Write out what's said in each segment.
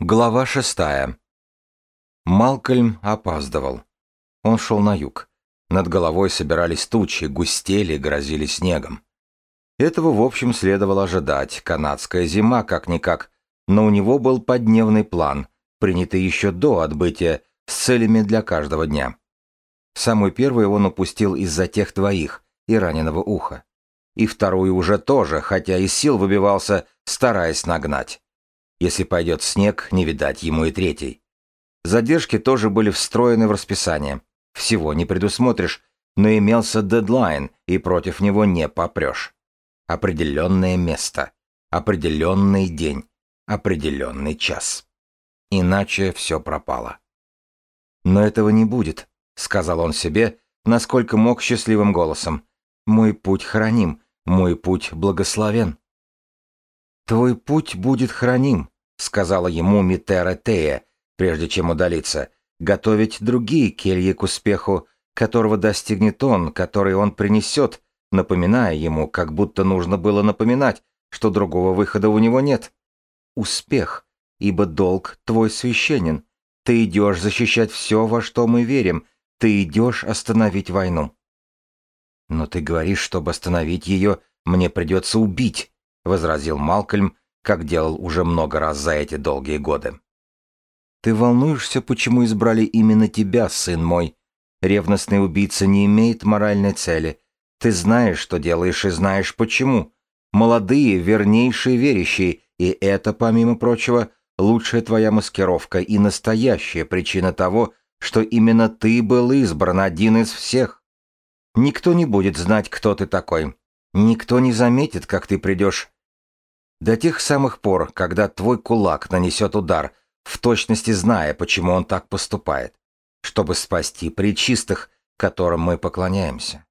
Глава шестая. Малкольм опаздывал. Он шел на юг. Над головой собирались тучи, густели, грозили снегом. Этого, в общем, следовало ожидать. Канадская зима, как-никак. Но у него был поддневный план, принятый еще до отбытия, с целями для каждого дня. Самую первую он упустил из-за тех двоих и раненого уха. И вторую уже тоже, хотя и сил выбивался, стараясь нагнать. Если пойдет снег, не видать ему и третий. Задержки тоже были встроены в расписание. Всего не предусмотришь, но имелся дедлайн, и против него не попрешь. Определенное место, определенный день, определенный час. Иначе все пропало. «Но этого не будет», — сказал он себе, насколько мог счастливым голосом. «Мой путь храним, мой путь благословен». «Твой путь будет храним», — сказала ему Митера Тея, прежде чем удалиться, готовить другие кельи к успеху, которого достигнет он, который он принесет, напоминая ему, как будто нужно было напоминать, что другого выхода у него нет. Успех, ибо долг твой священен. Ты идешь защищать все, во что мы верим. Ты идешь остановить войну. Но ты говоришь, чтобы остановить ее, мне придется убить возразил Малкольм, как делал уже много раз за эти долгие годы. Ты волнуешься, почему избрали именно тебя, сын мой? Ревностный убийца не имеет моральной цели. Ты знаешь, что делаешь, и знаешь почему. Молодые, вернейшие верящие, и это, помимо прочего, лучшая твоя маскировка и настоящая причина того, что именно ты был избран один из всех. Никто не будет знать, кто ты такой. Никто не заметит, как ты придешь до тех самых пор, когда твой кулак нанесет удар, в точности зная, почему он так поступает, чтобы спасти причистых, которым мы поклоняемся.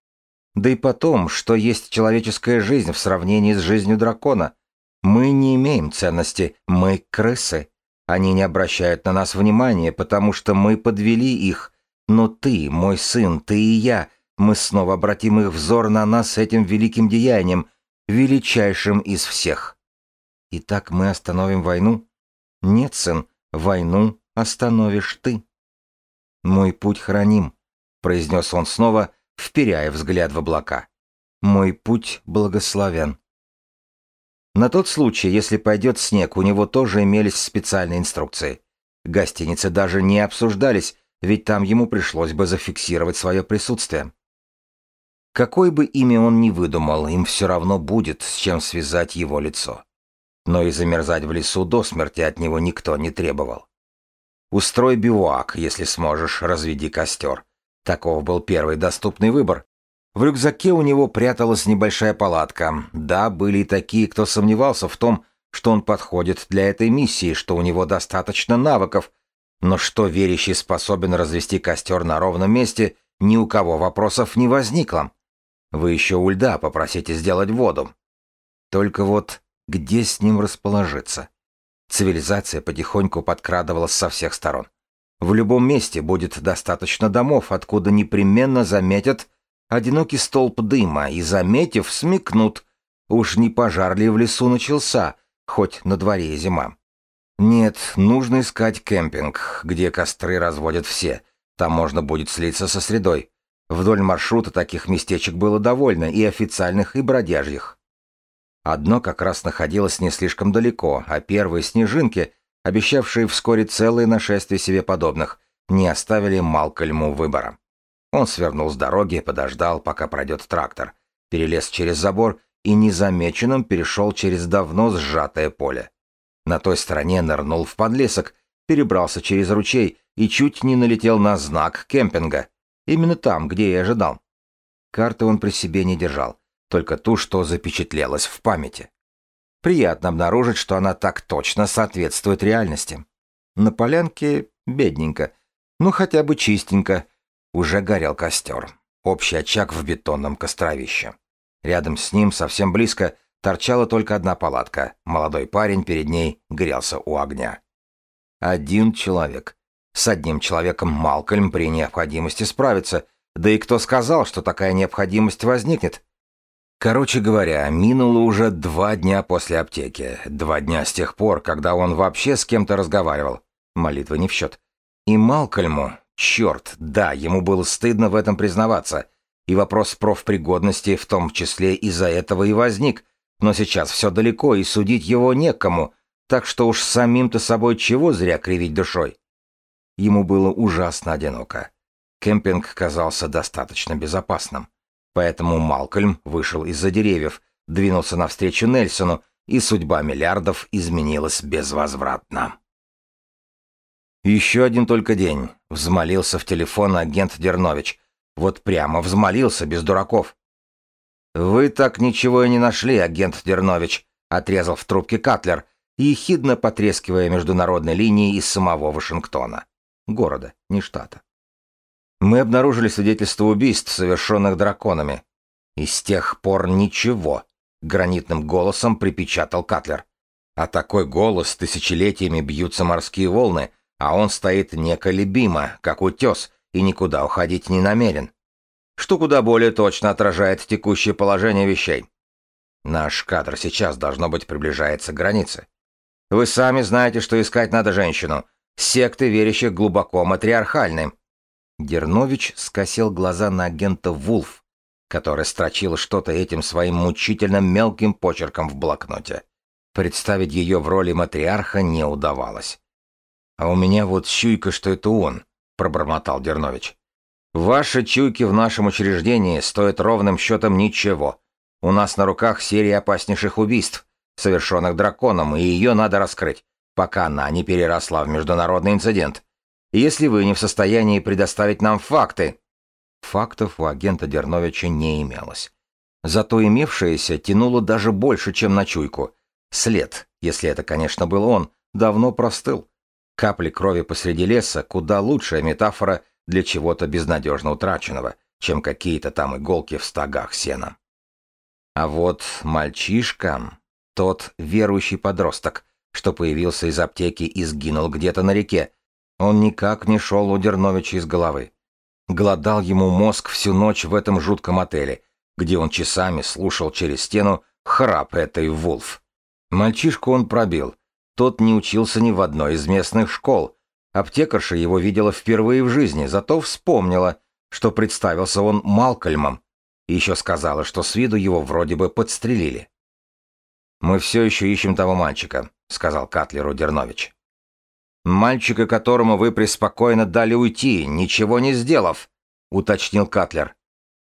Да и потом, что есть человеческая жизнь в сравнении с жизнью дракона? Мы не имеем ценности, мы крысы. Они не обращают на нас внимания, потому что мы подвели их. Но ты, мой сын, ты и я, мы снова обратим их взор на нас этим великим деянием, величайшим из всех. И так мы остановим войну? Нет, сын, войну остановишь ты. Мой путь храним, произнес он снова, вперяя взгляд в облака. Мой путь благословен. На тот случай, если пойдет снег, у него тоже имелись специальные инструкции. Гостиницы даже не обсуждались, ведь там ему пришлось бы зафиксировать свое присутствие. Какое бы имя он ни выдумал, им все равно будет, с чем связать его лицо но и замерзать в лесу до смерти от него никто не требовал. Устрой бивуак, если сможешь, разведи костер. Таков был первый доступный выбор. В рюкзаке у него пряталась небольшая палатка. Да, были и такие, кто сомневался в том, что он подходит для этой миссии, что у него достаточно навыков. Но что верящий способен развести костер на ровном месте, ни у кого вопросов не возникло. Вы еще у льда попросите сделать воду. Только вот где с ним расположиться. Цивилизация потихоньку подкрадывалась со всех сторон. В любом месте будет достаточно домов, откуда непременно заметят одинокий столб дыма и, заметив, смекнут, уж не пожар ли в лесу начался, хоть на дворе зима. Нет, нужно искать кемпинг, где костры разводят все, там можно будет слиться со средой. Вдоль маршрута таких местечек было довольно, и официальных, и бродяжьих. Одно как раз находилось не слишком далеко, а первые снежинки, обещавшие вскоре целое нашествие себе подобных, не оставили Малкольму выбора. Он свернул с дороги, подождал, пока пройдет трактор, перелез через забор и незамеченным перешел через давно сжатое поле. На той стороне нырнул в подлесок, перебрался через ручей и чуть не налетел на знак кемпинга. Именно там, где и ожидал. Карты он при себе не держал только ту, что запечатлелась в памяти. Приятно обнаружить, что она так точно соответствует реальности. На полянке бедненько, ну хотя бы чистенько. Уже горел костер. Общий очаг в бетонном костровище. Рядом с ним, совсем близко, торчала только одна палатка. Молодой парень перед ней грелся у огня. Один человек. С одним человеком Малкольм при необходимости справится. Да и кто сказал, что такая необходимость возникнет? Короче говоря, минуло уже два дня после аптеки. Два дня с тех пор, когда он вообще с кем-то разговаривал. Молитва не в счет. И Малкольму, черт, да, ему было стыдно в этом признаваться. И вопрос профпригодности в том числе из-за этого и возник. Но сейчас все далеко, и судить его некому, так что уж самим-то собой чего зря кривить душой. Ему было ужасно одиноко. Кемпинг казался достаточно безопасным. Поэтому Малкольм вышел из-за деревьев, двинулся навстречу Нельсону, и судьба миллиардов изменилась безвозвратно. Еще один только день. Взмолился в телефон агент Дернович. Вот прямо взмолился, без дураков. «Вы так ничего и не нашли, агент Дернович», — отрезал в трубке Катлер, ехидно потрескивая международной линией из самого Вашингтона. Города, не штата. Мы обнаружили свидетельство убийств, совершенных драконами. И с тех пор ничего, гранитным голосом припечатал Катлер. А такой голос тысячелетиями бьются морские волны, а он стоит неколебимо, как утес, и никуда уходить не намерен. Что куда более точно отражает текущее положение вещей. Наш кадр сейчас, должно быть, приближается к границе. Вы сами знаете, что искать надо женщину. Секты, верящих глубоко матриархальным. Дернович скосил глаза на агента Вулф, который строчил что-то этим своим мучительно мелким почерком в блокноте. Представить ее в роли матриарха не удавалось. «А у меня вот чуйка, что это он», — пробормотал Дернович. «Ваши чуйки в нашем учреждении стоят ровным счетом ничего. У нас на руках серия опаснейших убийств, совершенных драконом, и ее надо раскрыть, пока она не переросла в международный инцидент если вы не в состоянии предоставить нам факты. Фактов у агента Дерновича не имелось. Зато имевшееся тянуло даже больше, чем на чуйку. След, если это, конечно, был он, давно простыл. Капли крови посреди леса — куда лучшая метафора для чего-то безнадежно утраченного, чем какие-то там иголки в стогах сена. А вот мальчишка, тот верующий подросток, что появился из аптеки и сгинул где-то на реке, он никак не шел у Дерновича из головы. Голодал ему мозг всю ночь в этом жутком отеле, где он часами слушал через стену храп этой Вулф. Мальчишку он пробил. Тот не учился ни в одной из местных школ. Аптекарша его видела впервые в жизни, зато вспомнила, что представился он Малкольмом. И еще сказала, что с виду его вроде бы подстрелили. «Мы все еще ищем того мальчика», — сказал Катлеру Дернович. «Мальчика, которому вы преспокойно дали уйти, ничего не сделав», — уточнил Катлер.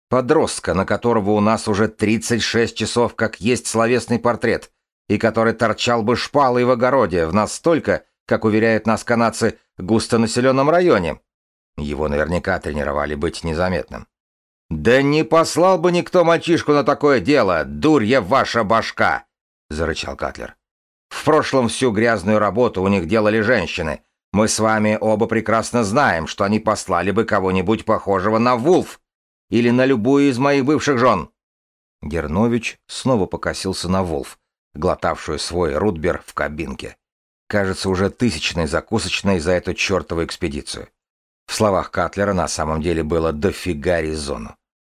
«Подростка, на которого у нас уже 36 часов как есть словесный портрет, и который торчал бы шпалой в огороде в настолько, как уверяют нас канадцы, густонаселенном районе. Его наверняка тренировали быть незаметным. «Да не послал бы никто мальчишку на такое дело, дурья ваша башка!» — зарычал Катлер. В прошлом всю грязную работу у них делали женщины. Мы с вами оба прекрасно знаем, что они послали бы кого-нибудь похожего на Вулф или на любую из моих бывших жен». Гернович снова покосился на Вулф, глотавшую свой рудбер в кабинке. Кажется, уже тысячной закусочной за эту чертову экспедицию. В словах Катлера на самом деле было дофига резону.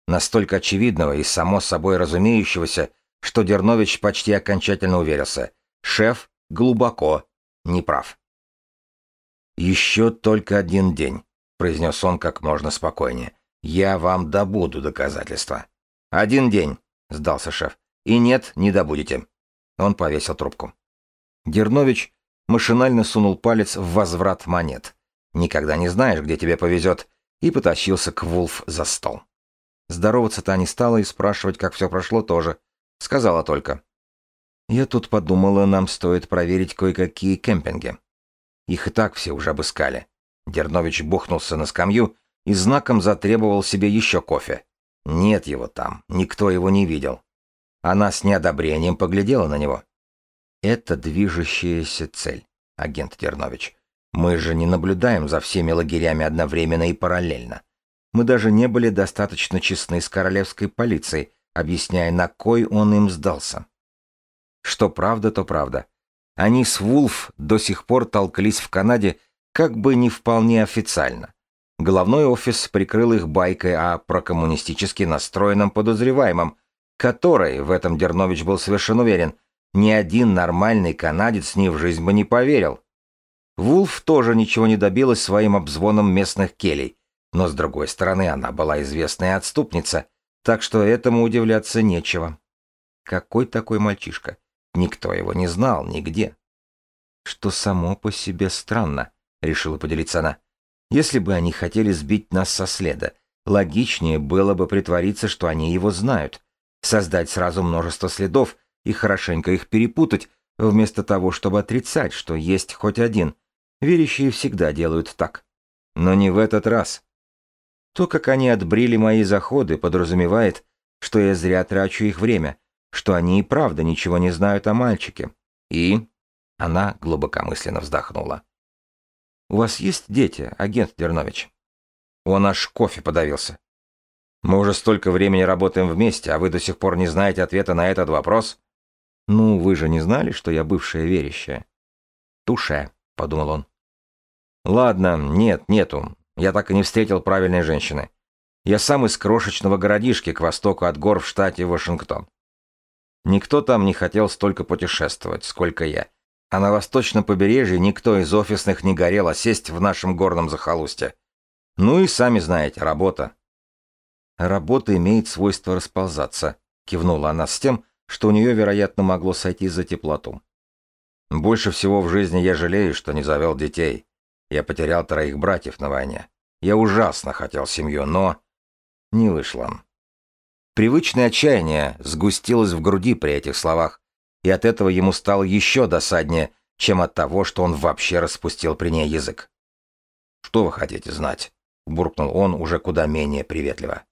Настолько очевидного и само собой разумеющегося, что Дернович почти окончательно уверился. Шеф глубоко неправ. «Еще только один день», — произнес он как можно спокойнее. «Я вам добуду доказательства». «Один день», — сдался шеф. «И нет, не добудете». Он повесил трубку. Дернович машинально сунул палец в возврат монет. «Никогда не знаешь, где тебе повезет», и потащился к Вулф за стол. Здороваться-то не стала и спрашивать, как все прошло, тоже. Сказала только. Я тут подумала, нам стоит проверить кое-какие кемпинги. Их и так все уже обыскали. Дернович бухнулся на скамью и знаком затребовал себе еще кофе. Нет его там, никто его не видел. Она с неодобрением поглядела на него. Это движущаяся цель, агент Дернович. Мы же не наблюдаем за всеми лагерями одновременно и параллельно. Мы даже не были достаточно честны с королевской полицией, объясняя, на кой он им сдался. Что правда, то правда. Они с Вулф до сих пор толкались в Канаде как бы не вполне официально. Головной офис прикрыл их байкой о прокоммунистически настроенном подозреваемом, которой, в этом Дернович был совершенно уверен, ни один нормальный канадец ни в жизнь бы не поверил. Вулф тоже ничего не добилась своим обзвоном местных келей, но, с другой стороны, она была известная отступница, так что этому удивляться нечего. Какой такой мальчишка? Никто его не знал нигде. Что само по себе странно, решила поделиться она. Если бы они хотели сбить нас со следа, логичнее было бы притвориться, что они его знают, создать сразу множество следов и хорошенько их перепутать, вместо того, чтобы отрицать, что есть хоть один. Верящие всегда делают так. Но не в этот раз. То, как они отбрили мои заходы, подразумевает, что я зря трачу их время, что они и правда ничего не знают о мальчике. И... Она глубокомысленно вздохнула. «У вас есть дети, агент Дернович?» Он аж кофе подавился. «Мы уже столько времени работаем вместе, а вы до сих пор не знаете ответа на этот вопрос?» «Ну, вы же не знали, что я бывшая верящая?» «Туше», — подумал он. «Ладно, нет, нету. Я так и не встретил правильной женщины. Я сам из крошечного городишки к востоку от гор в штате Вашингтон. Никто там не хотел столько путешествовать, сколько я. А на восточном побережье никто из офисных не горел сесть в нашем горном захолустье. Ну и сами знаете, работа. Работа имеет свойство расползаться, кивнула она с тем, что у нее, вероятно, могло сойти за теплоту. Больше всего в жизни я жалею, что не завел детей. Я потерял троих братьев на войне. Я ужасно хотел семью, но... Не вышло. Привычное отчаяние сгустилось в груди при этих словах, и от этого ему стало еще досаднее, чем от того, что он вообще распустил при ней язык. «Что вы хотите знать?» — буркнул он уже куда менее приветливо.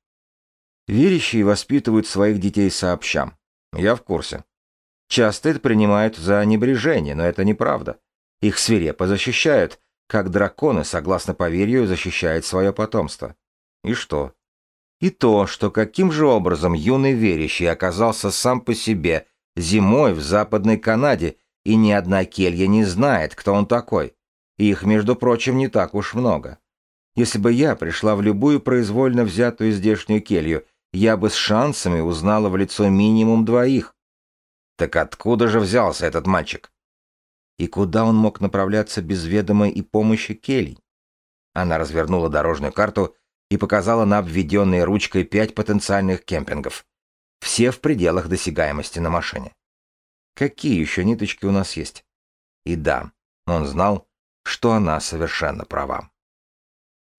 «Верящие воспитывают своих детей сообща. Я в курсе. Часто это принимают за небрежение, но это неправда. Их свирепо защищают, как драконы, согласно поверью, защищают свое потомство. И что? И то, что каким же образом юный верящий оказался сам по себе зимой в Западной Канаде, и ни одна келья не знает, кто он такой. Их, между прочим, не так уж много. Если бы я пришла в любую произвольно взятую здешнюю келью я бы с шансами узнала в лицо минимум двоих. Так откуда же взялся этот мальчик? И куда он мог направляться без ведомой и помощи Келли? Она развернула дорожную карту и показала на обведенные ручкой пять потенциальных кемпингов. Все в пределах досягаемости на машине. Какие еще ниточки у нас есть? И да, он знал, что она совершенно права.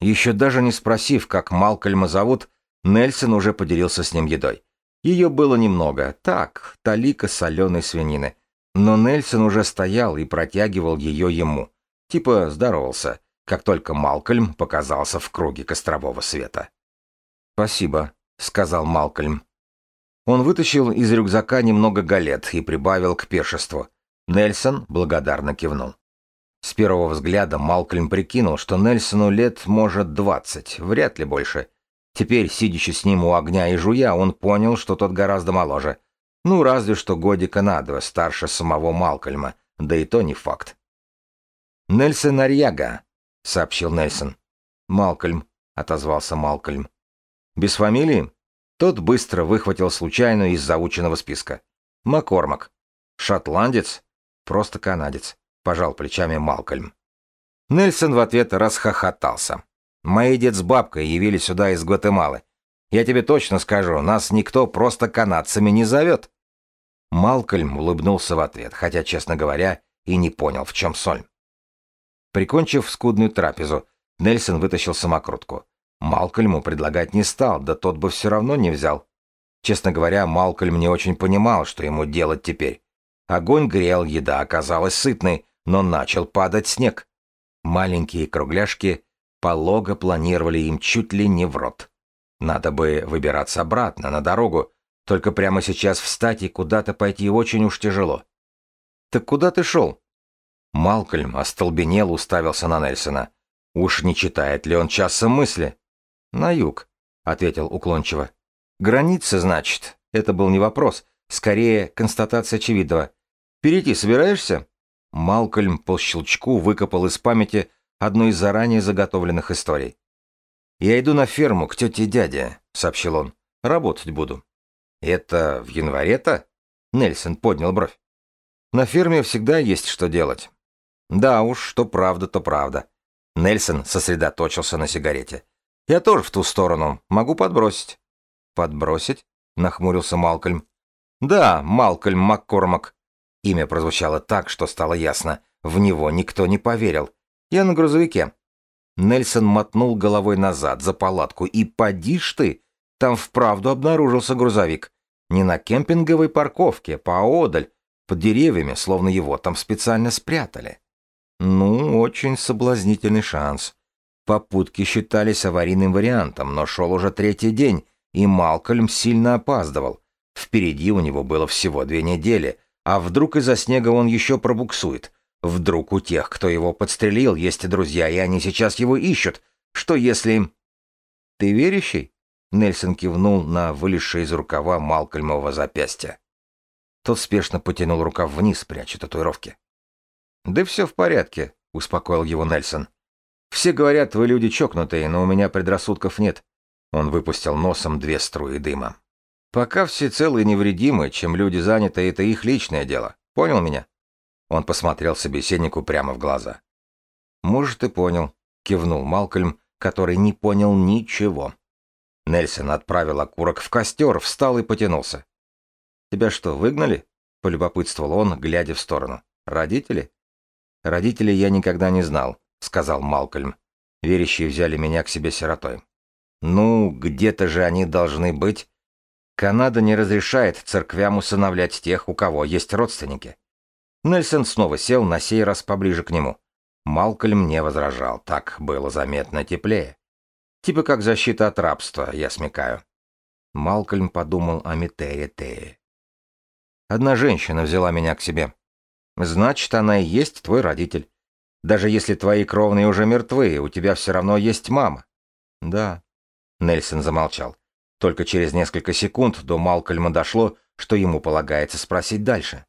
Еще даже не спросив, как Малкольма зовут, Нельсон уже поделился с ним едой. Ее было немного, так, талика соленой свинины. Но Нельсон уже стоял и протягивал ее ему. Типа здоровался, как только Малкольм показался в круге кострового света. «Спасибо», — сказал Малкольм. Он вытащил из рюкзака немного галет и прибавил к пешеству. Нельсон благодарно кивнул. С первого взгляда Малкольм прикинул, что Нельсону лет может двадцать, вряд ли больше — Теперь, сидящий с ним у огня и жуя, он понял, что тот гораздо моложе. Ну, разве что годика на два, старше самого Малкольма, да и то не факт. «Нельсон Арьяга», — сообщил Нельсон. «Малкольм», — отозвался Малкольм. «Без фамилии?» Тот быстро выхватил случайно из заученного списка. «Маккормак». «Шотландец?» «Просто канадец», — пожал плечами Малкольм. Нельсон в ответ расхохотался. Мои дед с бабкой явились сюда из Гватемалы. Я тебе точно скажу, нас никто просто канадцами не зовет». Малкольм улыбнулся в ответ, хотя, честно говоря, и не понял, в чем соль. Прикончив скудную трапезу, Нельсон вытащил самокрутку. Малкольму предлагать не стал, да тот бы все равно не взял. Честно говоря, Малкольм не очень понимал, что ему делать теперь. Огонь грел, еда оказалась сытной, но начал падать снег. Маленькие кругляшки полого планировали им чуть ли не в рот. Надо бы выбираться обратно, на дорогу, только прямо сейчас встать и куда-то пойти очень уж тяжело. «Так куда ты шел?» Малкольм остолбенел, уставился на Нельсона. Уж не читает ли он часа мысли? «На юг», — ответил уклончиво. «Граница, значит?» Это был не вопрос, скорее констатация очевидного. «Перейти собираешься?» Малкольм по щелчку выкопал из памяти одну из заранее заготовленных историй. «Я иду на ферму к тете и дяде», — сообщил он. «Работать буду». Это в январе-то? Нельсон поднял бровь. На ферме всегда есть что делать. Да уж, что правда, то правда. Нельсон сосредоточился на сигарете. Я тоже в ту сторону. Могу подбросить. Подбросить? Нахмурился Малкольм. Да, Малкольм Маккормак. Имя прозвучало так, что стало ясно. В него никто не поверил. Я на грузовике. Нельсон мотнул головой назад, за палатку, и поди ж ты, там вправду обнаружился грузовик. Не на кемпинговой парковке, поодаль, под деревьями, словно его там специально спрятали. Ну, очень соблазнительный шанс. Попутки считались аварийным вариантом, но шел уже третий день, и Малкольм сильно опаздывал. Впереди у него было всего две недели, а вдруг из-за снега он еще пробуксует. Вдруг у тех, кто его подстрелил, есть друзья, и они сейчас его ищут. Что если... Ты верящий? Нельсон кивнул на вылезшее из рукава Малкольмова запястья. Тот спешно потянул рукав вниз, пряча татуировки. «Да все в порядке», — успокоил его Нельсон. «Все говорят, вы люди чокнутые, но у меня предрассудков нет». Он выпустил носом две струи дыма. «Пока все целы и невредимы, чем люди заняты, это их личное дело. Понял меня?» Он посмотрел собеседнику прямо в глаза. «Может, и понял», — кивнул Малкольм, который не понял ничего. Нельсон отправил окурок в костер, встал и потянулся. «Тебя что, выгнали?» — полюбопытствовал он, глядя в сторону. «Родители?» «Родителей я никогда не знал», — сказал Малкольм. «Верящие взяли меня к себе сиротой». «Ну, где-то же они должны быть». «Канада не разрешает церквям усыновлять тех, у кого есть родственники». Нельсон снова сел, на сей раз поближе к нему. Малкольм не возражал, так было заметно теплее. Типа как защита от рабства, я смекаю. Малкольм подумал о Метее Тее. Одна женщина взяла меня к себе. Значит, она и есть твой родитель. Даже если твои кровные уже мертвы, у тебя все равно есть мама. Да. Нельсон замолчал. Только через несколько секунд до Малкольма дошло, что ему полагается спросить дальше.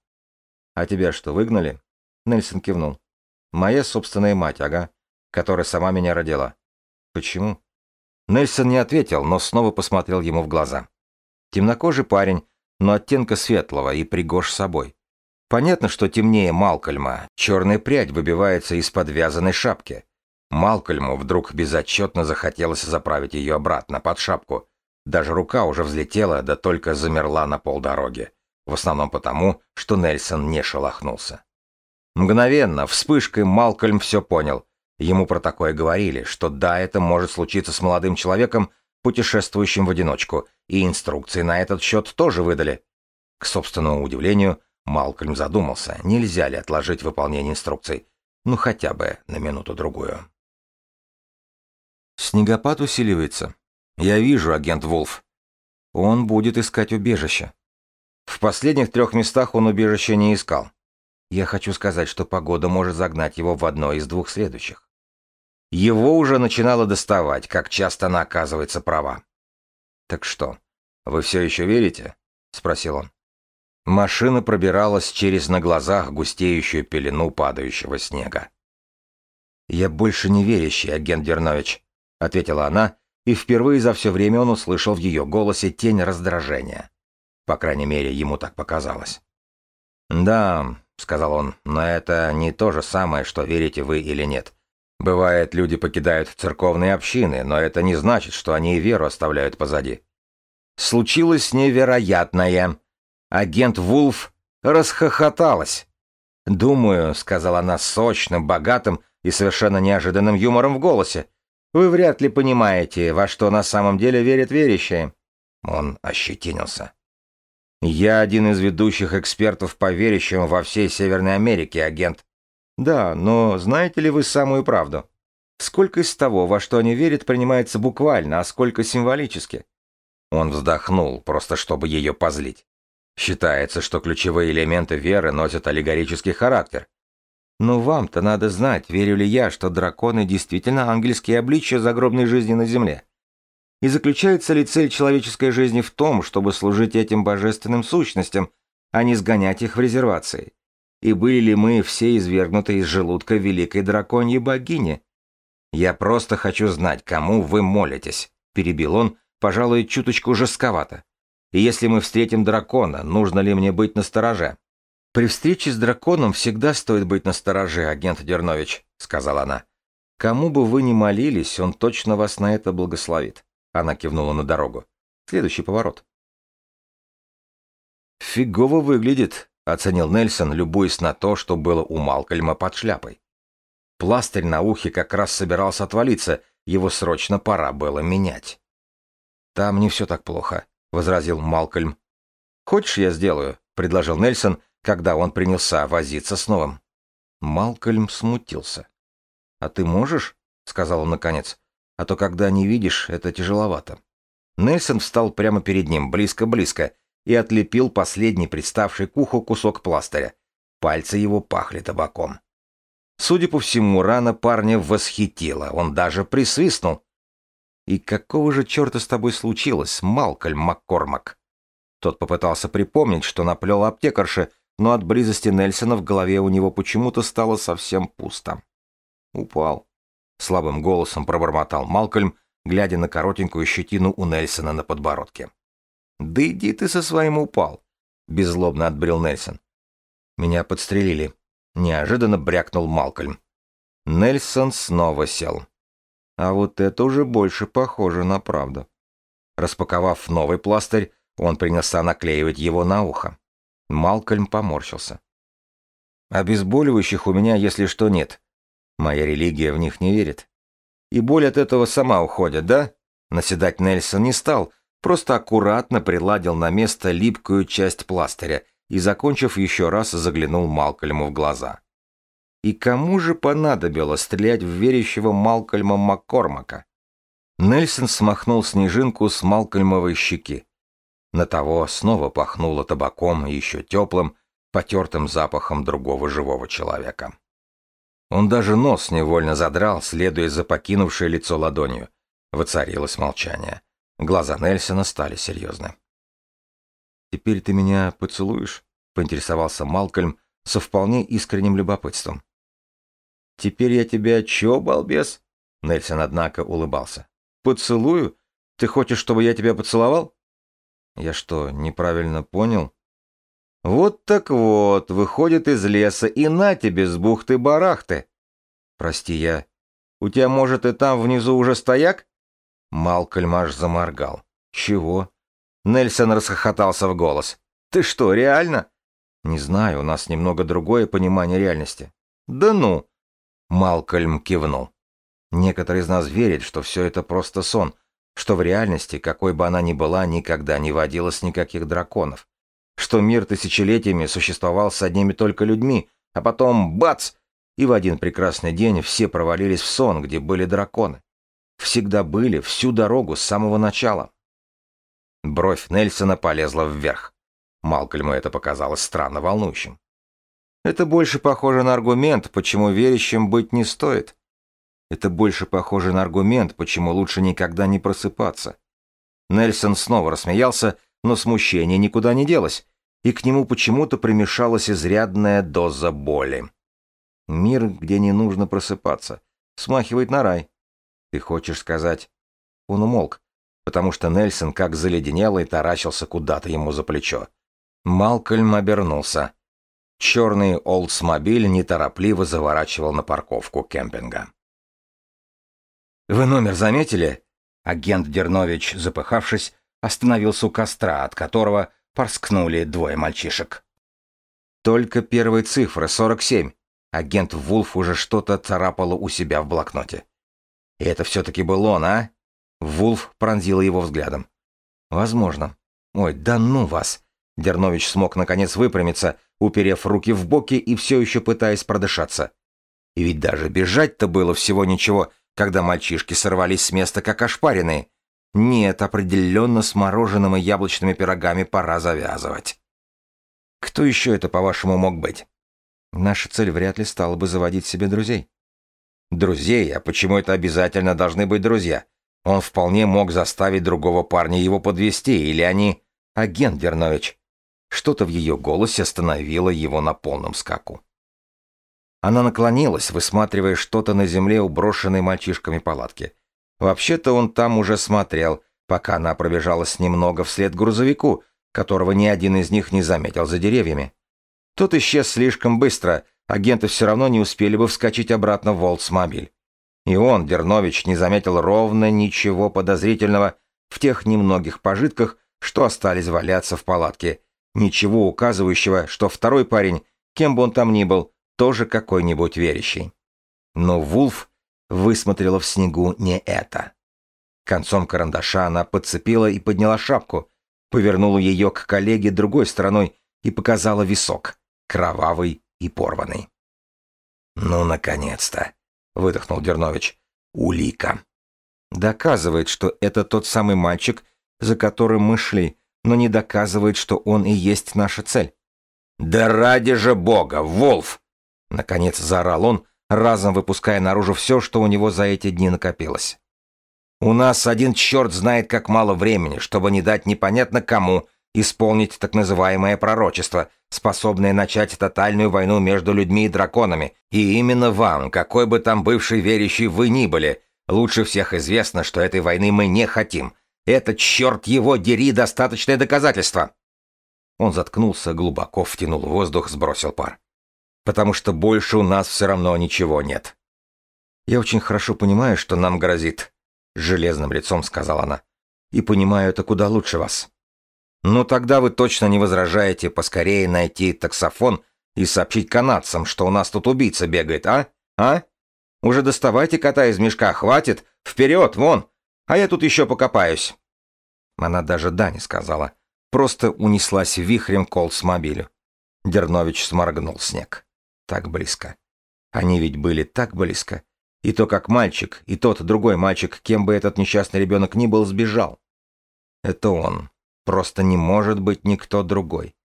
«А тебя что, выгнали?» Нельсон кивнул. «Моя собственная мать, ага, которая сама меня родила». «Почему?» Нельсон не ответил, но снова посмотрел ему в глаза. Темнокожий парень, но оттенка светлого и пригож собой. Понятно, что темнее Малкольма, черная прядь выбивается из подвязанной шапки. Малкольму вдруг безотчетно захотелось заправить ее обратно под шапку. Даже рука уже взлетела, да только замерла на полдороги. В основном потому, что Нельсон не шелохнулся. Мгновенно, вспышкой, Малкольм все понял. Ему про такое говорили, что да, это может случиться с молодым человеком, путешествующим в одиночку, и инструкции на этот счет тоже выдали. К собственному удивлению, Малкольм задумался, нельзя ли отложить выполнение инструкций, ну хотя бы на минуту-другую. Снегопад усиливается. Я вижу, агент Вулф. Он будет искать убежище. В последних трех местах он убежище не искал. Я хочу сказать, что погода может загнать его в одно из двух следующих. Его уже начинало доставать, как часто она оказывается права. «Так что, вы все еще верите?» — спросил он. Машина пробиралась через на глазах густеющую пелену падающего снега. «Я больше не верящий, агент Дернович», — ответила она, и впервые за все время он услышал в ее голосе тень раздражения. По крайней мере, ему так показалось. «Да», — сказал он, — «но это не то же самое, что верите вы или нет. Бывает, люди покидают церковные общины, но это не значит, что они и веру оставляют позади. Случилось невероятное. Агент Вулф расхохоталась. «Думаю», — сказала она сочным, богатым и совершенно неожиданным юмором в голосе, «вы вряд ли понимаете, во что на самом деле верят верящие». Он ощетинился. «Я один из ведущих экспертов по верящим во всей Северной Америке, агент. Да, но знаете ли вы самую правду? Сколько из того, во что они верят, принимается буквально, а сколько символически? Он вздохнул, просто чтобы ее позлить. Считается, что ключевые элементы веры носят аллегорический характер. Но вам-то надо знать, верю ли я, что драконы действительно ангельские обличия загробной жизни на земле. И заключается ли цель человеческой жизни в том, чтобы служить этим божественным сущностям, а не сгонять их в резервации? и были ли мы все извергнуты из желудка великой драконьей богини? Я просто хочу знать, кому вы молитесь, перебил он, пожалуй, чуточку жестковато. И если мы встретим дракона, нужно ли мне быть настороже? При встрече с драконом всегда стоит быть настороже, агент Дернович, сказала она. Кому бы вы ни молились, он точно вас на это благословит. Она кивнула на дорогу. Следующий поворот. Фигово выглядит, оценил Нельсон, любуясь на то, что было у Малкольма под шляпой. Пластырь на ухе как раз собирался отвалиться, его срочно пора было менять. «Там не все так плохо», — возразил Малкольм. «Хочешь, я сделаю?» — предложил Нельсон, когда он принялся возиться с новым. Малкольм смутился. «А ты можешь?» — сказал он наконец. «А то, когда не видишь, это тяжеловато». Нельсон встал прямо перед ним, близко-близко, и отлепил последний представший к уху кусок пластыря. Пальцы его пахли табаком. Судя по всему, рана парня восхитила, он даже присвистнул. «И какого же черта с тобой случилось, Малкольм Маккормак?» Тот попытался припомнить, что наплел аптекарши, но от близости Нельсона в голове у него почему-то стало совсем пусто. «Упал», — слабым голосом пробормотал Малкольм, глядя на коротенькую щетину у Нельсона на подбородке. «Да иди ты со своим упал», — беззлобно отбрил Нельсон. «Меня подстрелили», — неожиданно брякнул Малкольм. Нельсон снова сел. А вот это уже больше похоже на правду. Распаковав новый пластырь, он принялся наклеивать его на ухо. Малкольм поморщился. «Обезболивающих у меня, если что, нет. Моя религия в них не верит. И боль от этого сама уходит, да?» Наседать Нельсон не стал, просто аккуратно приладил на место липкую часть пластыря и, закончив еще раз, заглянул Малкольму в глаза. И кому же понадобилось стрелять в верящего Малкольма Маккормака? Нельсон смахнул снежинку с Малкольмовой щеки. На того снова пахнуло табаком, еще теплым, потертым запахом другого живого человека. Он даже нос невольно задрал, следуя за покинувшее лицо ладонью. Воцарилось молчание. Глаза Нельсона стали серьезны. «Теперь ты меня поцелуешь?» — поинтересовался Малкольм со вполне искренним любопытством. «Теперь я тебя чё, балбес?» Нельсон, однако, улыбался. «Поцелую? Ты хочешь, чтобы я тебя поцеловал?» «Я что, неправильно понял?» «Вот так вот, выходит из леса, и на тебе с бухты-барахты!» «Прости, я...» «У тебя, может, и там внизу уже стояк?» Малкольм аж заморгал. «Чего?» Нельсон расхохотался в голос. «Ты что, реально?» «Не знаю, у нас немного другое понимание реальности». «Да ну!» Малкольм кивнул. «Некоторые из нас верят, что все это просто сон, что в реальности, какой бы она ни была, никогда не водилось никаких драконов, что мир тысячелетиями существовал с одними только людьми, а потом бац! И в один прекрасный день все провалились в сон, где были драконы. Всегда были, всю дорогу, с самого начала. Бровь Нельсона полезла вверх. Малкольму это показалось странно волнующим. Это больше похоже на аргумент, почему верящим быть не стоит. Это больше похоже на аргумент, почему лучше никогда не просыпаться. Нельсон снова рассмеялся, но смущение никуда не делось, и к нему почему-то примешалась изрядная доза боли. Мир, где не нужно просыпаться, смахивает на рай. Ты хочешь сказать? Он умолк, потому что Нельсон, как заледенелый, таращился куда-то ему за плечо. Малкольм обернулся. Черный Олдсмобиль неторопливо заворачивал на парковку кемпинга. «Вы номер заметили?» Агент Дернович, запыхавшись, остановился у костра, от которого порскнули двое мальчишек. Только первые цифры, 47. Агент Вулф уже что-то царапало у себя в блокноте. И это все-таки был он, а? Вулф пронзила его взглядом. Возможно. Ой, да ну вас. Дернович смог наконец выпрямиться, уперев руки в боки и все еще пытаясь продышаться. И ведь даже бежать-то было всего ничего, когда мальчишки сорвались с места как ошпаренные. Нет, определенно с мороженым и яблочными пирогами пора завязывать. Кто еще это, по-вашему, мог быть? Наша цель вряд ли стала бы заводить себе друзей. Друзей? А почему это обязательно должны быть друзья? Он вполне мог заставить другого парня его подвести, или они... Агент Дернович. Что-то в ее голосе остановило его на полном скаку. Она наклонилась, высматривая что-то на земле у брошенной мальчишками палатки. Вообще-то он там уже смотрел, пока она пробежалась немного вслед грузовику, которого ни один из них не заметил за деревьями. Тот исчез слишком быстро, агенты все равно не успели бы вскочить обратно в Волтсмобиль. И он, Дернович, не заметил ровно ничего подозрительного в тех немногих пожитках, что остались валяться в палатке, ничего указывающего, что второй парень, кем бы он там ни был, тоже какой-нибудь верящий. Но Вулф высмотрела в снегу не это. Концом карандаша она подцепила и подняла шапку, повернула ее к коллеге другой стороной и показала висок, кровавый и порванный. «Ну, наконец-то!» — выдохнул Дернович. «Улика!» «Доказывает, что это тот самый мальчик, за которым мы шли, но не доказывает, что он и есть наша цель». «Да ради же бога, Волф!» Наконец заорал он, разом выпуская наружу все, что у него за эти дни накопилось. «У нас один черт знает как мало времени, чтобы не дать непонятно кому исполнить так называемое пророчество, способное начать тотальную войну между людьми и драконами. И именно вам, какой бы там бывший верящий вы ни были, лучше всех известно, что этой войны мы не хотим. Это, черт его, дери, достаточное доказательство!» Он заткнулся, глубоко втянул воздух, сбросил пар потому что больше у нас все равно ничего нет. Я очень хорошо понимаю, что нам грозит, железным лицом сказала она. И понимаю это куда лучше вас. Ну тогда вы точно не возражаете поскорее найти таксофон и сообщить канадцам, что у нас тут убийца бегает, а? А? Уже доставайте кота из мешка, хватит! Вперед, вон! А я тут еще покопаюсь. Она даже да не сказала. Просто унеслась вихрем к Олдсмобилю. Дернович сморгнул снег так близко. Они ведь были так близко. И то, как мальчик, и тот другой мальчик, кем бы этот несчастный ребенок ни был, сбежал. Это он. Просто не может быть никто другой.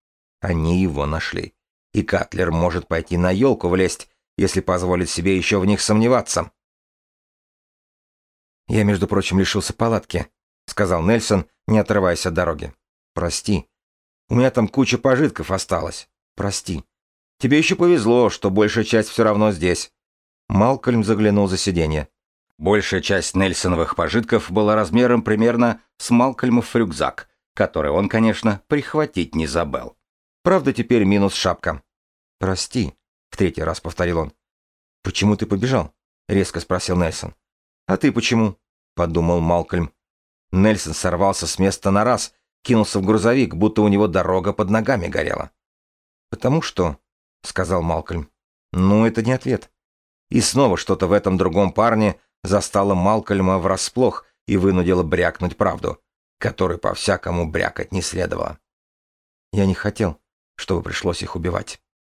Они его нашли. И Катлер может пойти на елку влезть, если позволит себе еще в них сомневаться. «Я, между прочим, лишился палатки», — сказал Нельсон, не отрываясь от дороги. «Прости. У меня там куча пожитков осталось. Прости». Тебе еще повезло, что большая часть все равно здесь». Малкольм заглянул за сиденье. Большая часть Нельсоновых пожитков была размером примерно с Малкольмов рюкзак, который он, конечно, прихватить не забыл. Правда, теперь минус шапка. «Прости», — в третий раз повторил он. «Почему ты побежал?» — резко спросил Нельсон. «А ты почему?» — подумал Малкольм. Нельсон сорвался с места на раз, кинулся в грузовик, будто у него дорога под ногами горела. «Потому что», — сказал Малкольм. «Ну, это не ответ». И снова что-то в этом другом парне застало Малкольма врасплох и вынудило брякнуть правду, которой по-всякому брякать не следовало. «Я не хотел, чтобы пришлось их убивать».